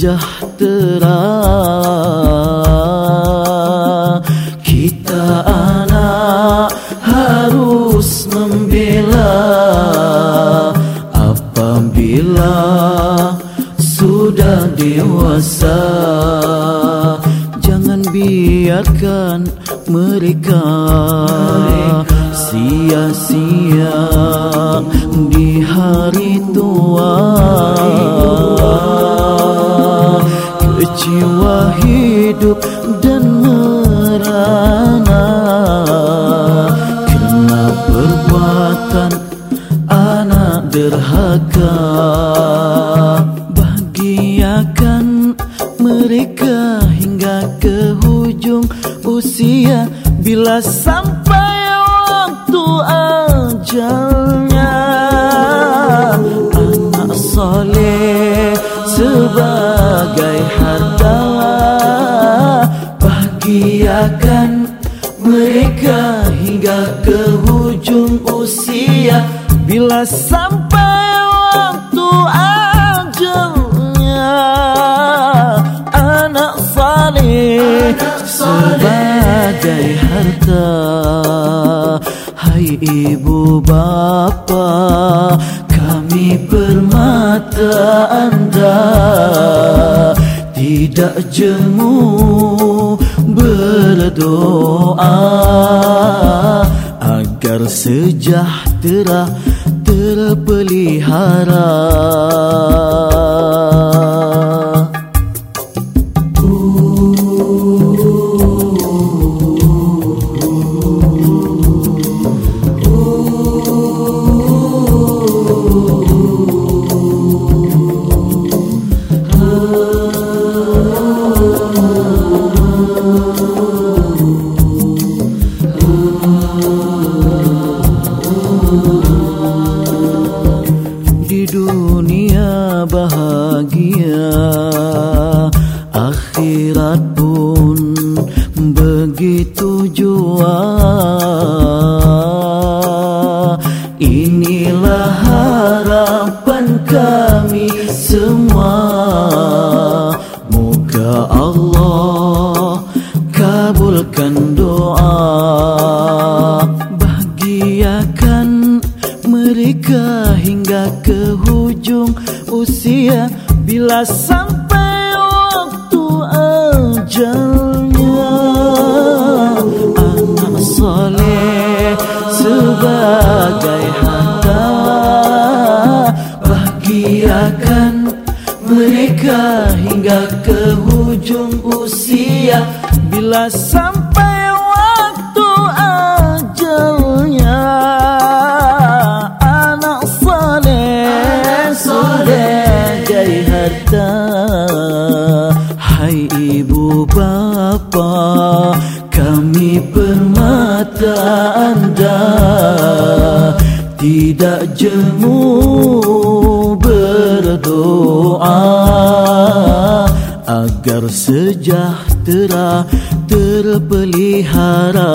sejahtera Kita anak harus membela. Apabila sudah dewasa Jangan biarkan mereka sia-sia di hari tua derhaka Bahagiakan mereka hingga ke hujung usia. Bila sampai waktu ajalnya Anak soleh sebagai harta. Bahagiakan mereka hingga ke hujung usia. Bila sampai ajalnya Anak saleh sebagai harta. Hai ibu bapa kami permata anda. Tidak jemu berdoa Agar sejahtera terpelihara bahagia. Akhirat pun begitu jua. Inilah harapan kami semua. Moga Allah kabulkan doa. Bahagiakan mereka hingga ke hujung usia. Bila sampai waktu ajalnya anak soleh sebagai harta bahagiakan mereka hingga ke hujung usia. Bila sampai harta hai ibu bapa kami permata anda. Tidak jemu berdoa agar sejahtera terpelihara